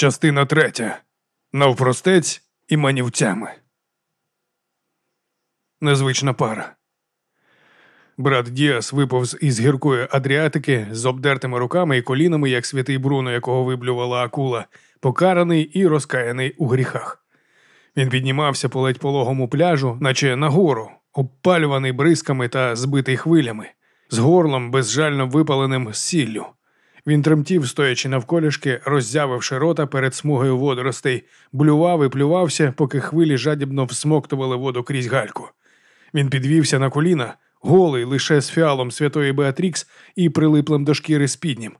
Частина третя. Навпростець і манівцями. Незвична пара. Брат Діас виповз із гіркої Адріатики з обдертими руками і колінами, як святий Бруно, якого виблювала акула, покараний і розкаяний у гріхах. Він піднімався по ледь пологому пляжу, наче нагору, обпалюваний бризками та збитий хвилями, з горлом безжально випаленим сіллю. Він тремтів, стоячи навколішки, роззявивши рота перед смугою водоростей, блював і плювався, поки хвилі жадібно всмоктували воду крізь гальку. Він підвівся на коліна, голий лише з фіалом святої Беатрікс і прилиплим до шкіри спіднім.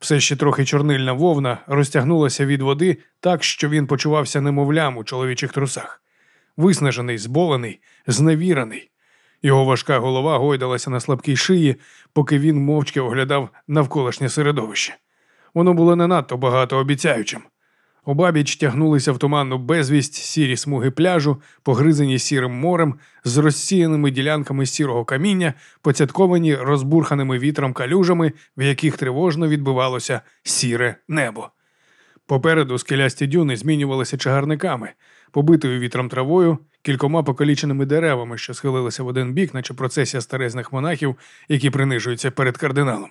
Все ще трохи чорнильна вовна розтягнулася від води так, що він почувався немовлям у чоловічих трусах. Виснажений, зболений, зневірений. Його важка голова гойдалася на слабкій шиї, поки він мовчки оглядав навколишнє середовище. Воно було не надто багатообіцяючим. Обабіч тягнулися в туманну безвість сірі смуги пляжу, погризані сірим морем, з розсіяними ділянками сірого каміння, поцятковані розбурханими вітром калюжами, в яких тривожно відбивалося сіре небо. Попереду скелясті дюни змінювалися чагарниками, побитою вітром травою, кількома покаліченими деревами, що схилилися в один бік, наче процесія старезних монахів, які принижуються перед кардиналом.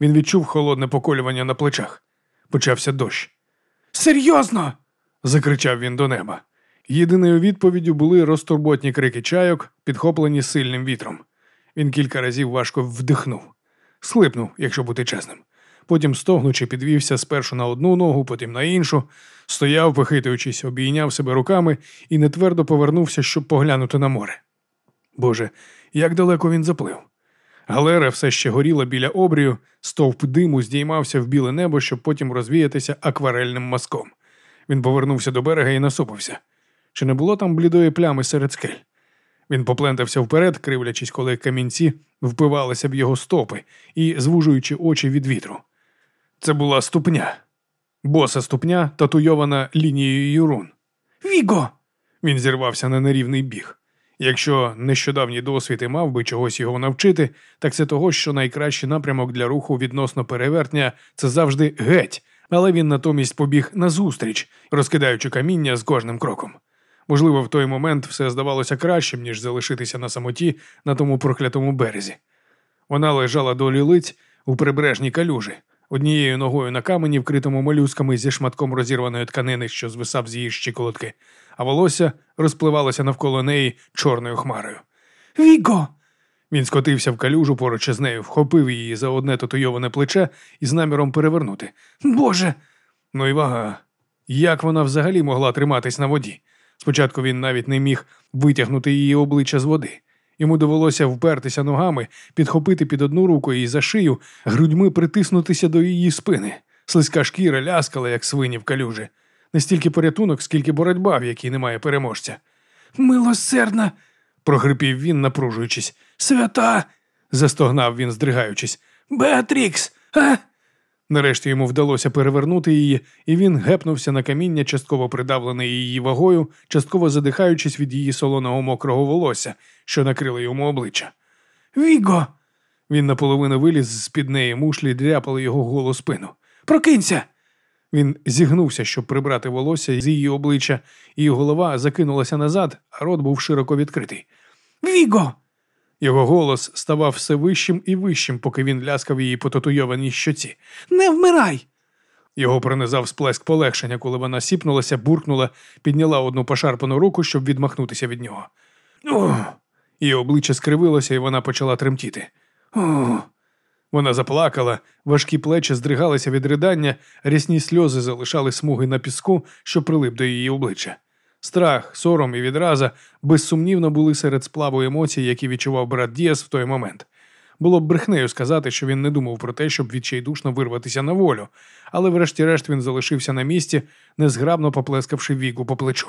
Він відчув холодне поколювання на плечах. Почався дощ. Серйозно. закричав він до неба. Єдиною відповіддю були розтурботні крики чайок, підхоплені сильним вітром. Він кілька разів важко вдихнув, схлипнув, якщо бути чесним. Потім, стогнучи, підвівся спершу на одну ногу, потім на іншу, стояв, похитуючись, обійняв себе руками і нетвердо повернувся, щоб поглянути на море. Боже, як далеко він заплив. Галера все ще горіла біля обрію, стовп диму здіймався в біле небо, щоб потім розвіятися акварельним мазком. Він повернувся до берега і насупився. Чи не було там блідої плями серед скель? Він поплентався вперед, кривлячись, коли камінці впивалися в його стопи і звужуючи очі від вітру. Це була ступня, боса ступня, татуйована лінією рун. Віго! Він зірвався на нерівний біг. Якщо нещодавній досвід і мав би чогось його навчити, так це того, що найкращий напрямок для руху відносно перевертня це завжди геть, але він натомість побіг назустріч, розкидаючи каміння з кожним кроком. Можливо, в той момент все здавалося кращим, ніж залишитися на самоті на тому проклятому березі. Вона лежала до лілиць у прибережній калюжі, однією ногою на камені, вкритому молюсками зі шматком розірваної тканини, що звисав з її щиколотки, а волосся розпливалося навколо неї чорною хмарою. Віго! Він скотився в калюжу поруч із нею, вхопив її за одне татуйоване плече і з наміром перевернути. Боже! Ну і вага. Як вона взагалі могла триматись на воді? Спочатку він навіть не міг витягнути її обличчя з води. Йому довелося впертися ногами, підхопити під одну руку і за шию, грудьми притиснутися до її спини. Слизька шкіра ляскала, як свині в калюжі. Не стільки порятунок, скільки боротьба, в якій немає переможця. Милосердна. прохрипів він, напружуючись. Свята. застогнав він, здригаючись. Беатрікс, а? Нарешті йому вдалося перевернути її, і він гепнувся на каміння, частково придавлений її вагою, частково задихаючись від її солоного мокрого волосся, що накрило йому обличчя. Віго! Він наполовину виліз з під неї мушлі дряпали його голу спину. Прокинься! Він зігнувся, щоб прибрати волосся з її обличчя, і голова закинулася назад, а рот був широко відкритий. Віго! Його голос ставав все вищим і вищим, поки він ляскав її по татуйованій щоці. Не вмирай! Його пронизав сплеск полегшення, коли вона сіпнулася, буркнула, підняла одну пошарпану руку, щоб відмахнутися від нього. О! Її обличчя скривилося, і вона почала тремтіти. О! Вона заплакала, важкі плечі здригалися від ридання, рясні сльози залишали смуги на піску, що прилип до її обличчя. Страх, сором і відраза безсумнівно були серед сплаву емоцій, які відчував брат Діас в той момент. Було б брехнею сказати, що він не думав про те, щоб відчайдушно вирватися на волю, але врешті-решт він залишився на місці, незграбно поплескавши віку по плечу.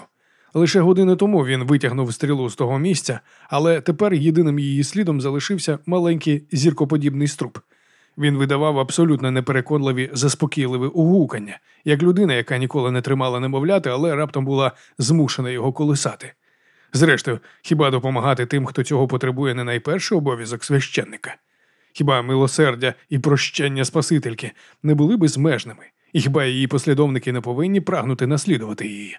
Лише години тому він витягнув стрілу з того місця, але тепер єдиним її слідом залишився маленький зіркоподібний струп. Він видавав абсолютно непереконливі, заспокійливі угукання, як людина, яка ніколи не тримала немовляти, але раптом була змушена його колисати. Зрештою, хіба допомагати тим, хто цього потребує, не найперший обов'язок священника? Хіба милосердя і прощення Спасительки не були безмежними, І хіба її послідовники не повинні прагнути наслідувати її?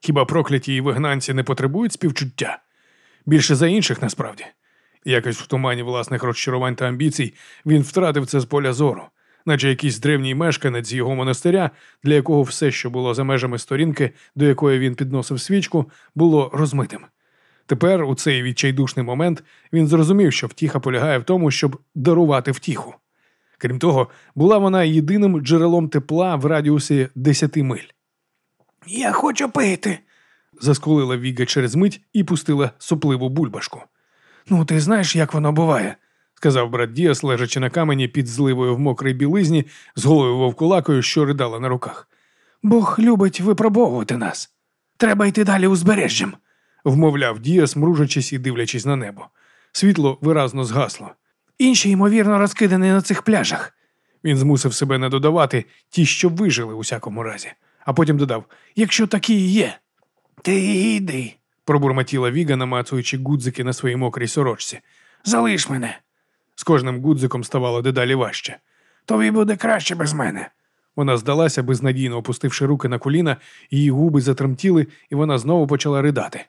Хіба прокляті і вигнанці не потребують співчуття? Більше за інших насправді. Якось в тумані власних розчарувань та амбіцій він втратив це з поля зору, наче якийсь древній мешканець його монастиря, для якого все, що було за межами сторінки, до якої він підносив свічку, було розмитим. Тепер, у цей відчайдушний момент, він зрозумів, що втіха полягає в тому, щоб дарувати втіху. Крім того, була вона єдиним джерелом тепла в радіусі 10 миль. Я хочу пити, заскулила Віга через мить і пустила сопливу бульбашку. Ну, ти знаєш, як воно буває, сказав брат Діас, лежачи на камені під зливою в мокрій білизні, з голою вовкулакою, що ридала на руках. Бог любить випробовувати нас. Треба йти далі узбережжям, вмовляв Діас, мружачись і дивлячись на небо. Світло виразно згасло. Інші, ймовірно, розкидані на цих пляжах. Він змусив себе не додавати ті, що вижили у всякому разі, а потім додав якщо такі є. Ти йди, пробурмотіла Віга, намацуючи гудзики на своїй мокрій сорочці. Залиш мене. З кожним гудзиком ставало дедалі важче. Тобі буде краще без мене. Вона здалася, безнадійно опустивши руки на коліна, її губи затремтіли, і вона знову почала ридати.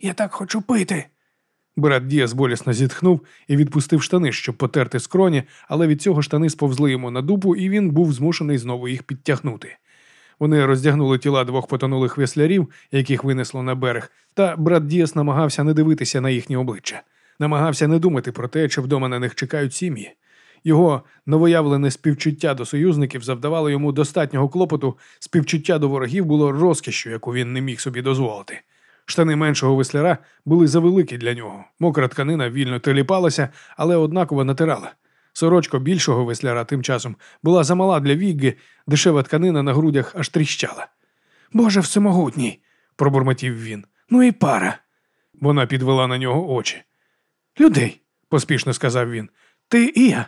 Я так хочу пити. Брат Діас болісно зітхнув і відпустив штани, щоб потерти скроні, але від цього штани сповзли йому на дупу, і він був змушений знову їх підтягнути. Вони роздягнули тіла двох потонулих веслярів, яких винесло на берег, та брат Діас намагався не дивитися на їхні обличчя, намагався не думати про те, чи вдома на них чекають сім'ї. Його новоявлене співчуття до союзників завдавало йому достатнього клопоту, співчуття до ворогів було розкішю, яку він не міг собі дозволити. Штани меншого весляра були завеликі для нього. Мокра тканина вільно теліпалася, але однаково натирала. Сорочка більшого весляра тим часом була замала для Вігги, дешева тканина на грудях аж тріщала. Боже всемогутній, пробурмотів він. Ну і пара. Вона підвела на нього очі. Людей, поспішно сказав він. Ти і я.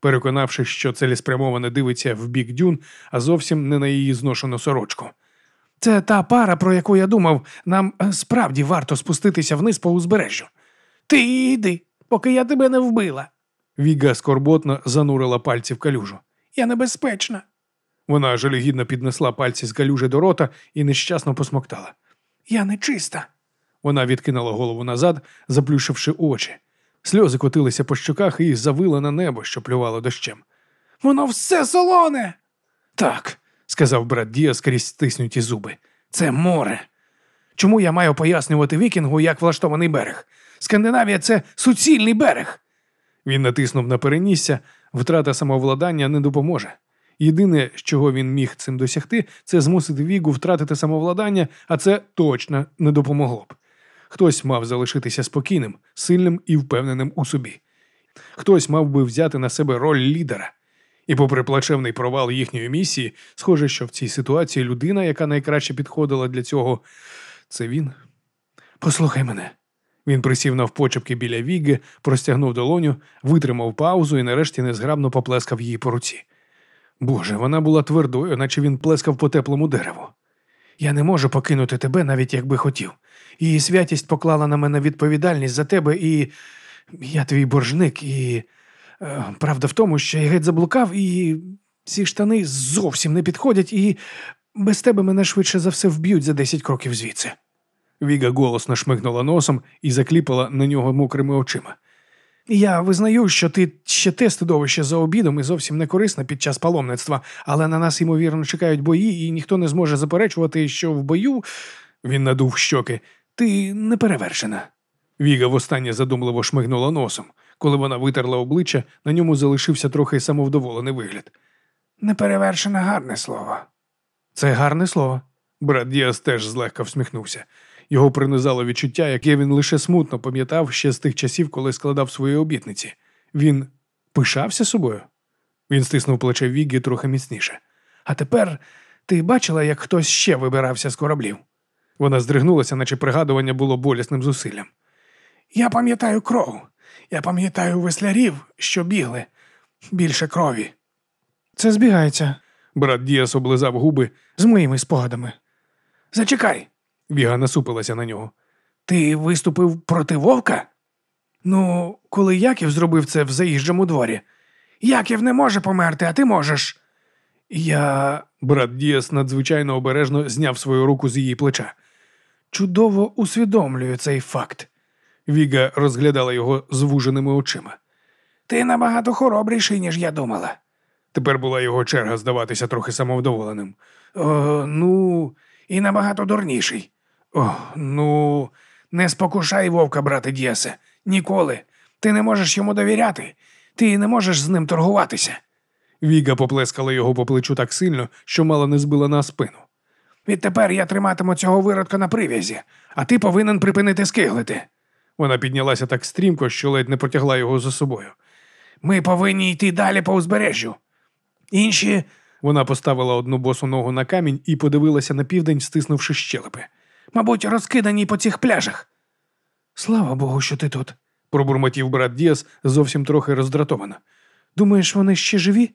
Переконавшись, що цілеспрямовано дивиться в бік дюн, а зовсім не на її зношену сорочку. Це та пара, про яку я думав, нам е, справді варто спуститися вниз по узбережжю. Ти йди, поки я тебе не вбила. Віга скорботно занурила пальці в калюжу. Я небезпечна. Вона жалюгідно піднесла пальці з калюжі до рота і нещасно посмоктала. Я нечиста. Вона відкинула голову назад, заплющивши очі. Сльози котилися по щоках і завила на небо, що плювало дощем. Воно все солоне. Так, сказав брат Діас крізь стиснуті зуби. Це море. Чому я маю пояснювати вікінгу, як влаштований берег? Скандинавія це суцільний берег. Він натиснув на перенісся, втрата самовладання не допоможе. Єдине, чого він міг цим досягти, це змусити Вігу втратити самовладання, а це точно не допомогло б. Хтось мав залишитися спокійним, сильним і впевненим у собі. Хтось мав би взяти на себе роль лідера. І, попри плачевний провал їхньої місії, схоже, що в цій ситуації людина, яка найкраще підходила для цього, це він. Послухай мене. Він присів навпочепки біля Віги, простягнув долоню, витримав паузу і нарешті незграбно поплескав її по руці. Боже, вона була твердою, наче він плескав по теплому дереву. Я не можу покинути тебе, навіть якби хотів. Її святість поклала на мене відповідальність за тебе, і я твій боржник, і е, правда в тому, що я геть заблукав, і ці штани зовсім не підходять, і без тебе мене швидше за все вб'ють за десять кроків звідси. Віга голосно шмигнула носом і закліпала на нього мокрими очима. Я визнаю, що ти ще те стидовище за обідом і зовсім не корисна під час паломництва, але на нас, ймовірно, чекають бої, і ніхто не зможе заперечувати, що в бою він надув щоки. Ти не перевершена. Віга востаннє задумливо шмигнула носом. Коли вона витерла обличчя, на ньому залишився трохи самовдоволений вигляд. Неперевершене гарне слово. Це гарне слово. Брат Діас теж злегка всміхнувся. Його принизало відчуття, яке він лише смутно пам'ятав ще з тих часів, коли складав свої обітниці. Він пишався собою. Він стиснув плече Вігі трохи міцніше. А тепер ти бачила, як хтось ще вибирався з кораблів? Вона здригнулася, наче пригадування було болісним зусиллям. Я пам'ятаю кров. Я пам'ятаю веслярів, що бігли більше крові. Це збігається. Брат Діас облизав губи з моїми спогадами. Зачекай. Віга насупилася на нього. Ти виступив проти вовка? Ну, коли Яків зробив це в заїжджому дворі. Яків не може померти, а ти можеш. Я Брат Діас надзвичайно обережно зняв свою руку з її плеча. чудово усвідомлюю цей факт. Віга розглядала його звуженими очима. Ти набагато хоробріший, ніж я думала. Тепер була його черга здаватися трохи самовдоволеним. О, ну, і набагато дурніший. О, ну, не спокушай вовка, брате Діасе. Ніколи. Ти не можеш йому довіряти. Ти не можеш з ним торгуватися. Віга поплескала його по плечу так сильно, що мало не збила на спину. Відтепер я триматиму цього виродка на прив'язі, а ти повинен припинити скиглити. Вона піднялася так стрімко, що ледь не потягла його за собою. Ми повинні йти далі по узбережжю. Інші Вона поставила одну босу ногу на камінь і подивилася на південь, стиснувши щелепи. Мабуть, розкидані по цих пляжах. Слава Богу, що ти тут. Пробурмотів брат Діас зовсім трохи роздратовано. Думаєш, вони ще живі?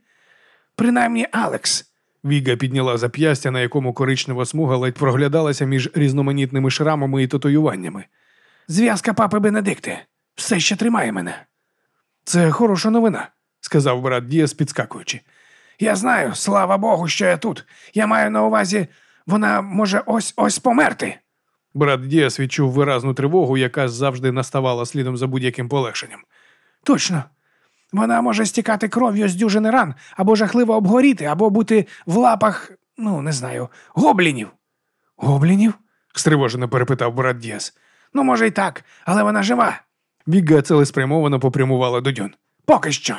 Принаймні, Алекс. Віга підняла зап'ястя, на якому коричнева смуга ледь проглядалася між різноманітними шрамами і татуюваннями. Зв'язка папи Бенедикти. Все ще тримає мене. Це хороша новина, сказав брат Діас, підскакуючи. Я знаю, слава Богу, що я тут. Я маю на увазі, вона може ось ось померти. Брат Діас відчув виразну тривогу, яка завжди наставала слідом за будь-яким полегшенням. Точно. Вона може стікати кров'ю з дюжини ран, або жахливо обгоріти, або бути в лапах, ну, не знаю, гоблінів. Гоблінів? стривожено перепитав брат Діас. Ну, може, й так, але вона жива. Віга цілеспрямовано попрямувала до дьон. Поки що.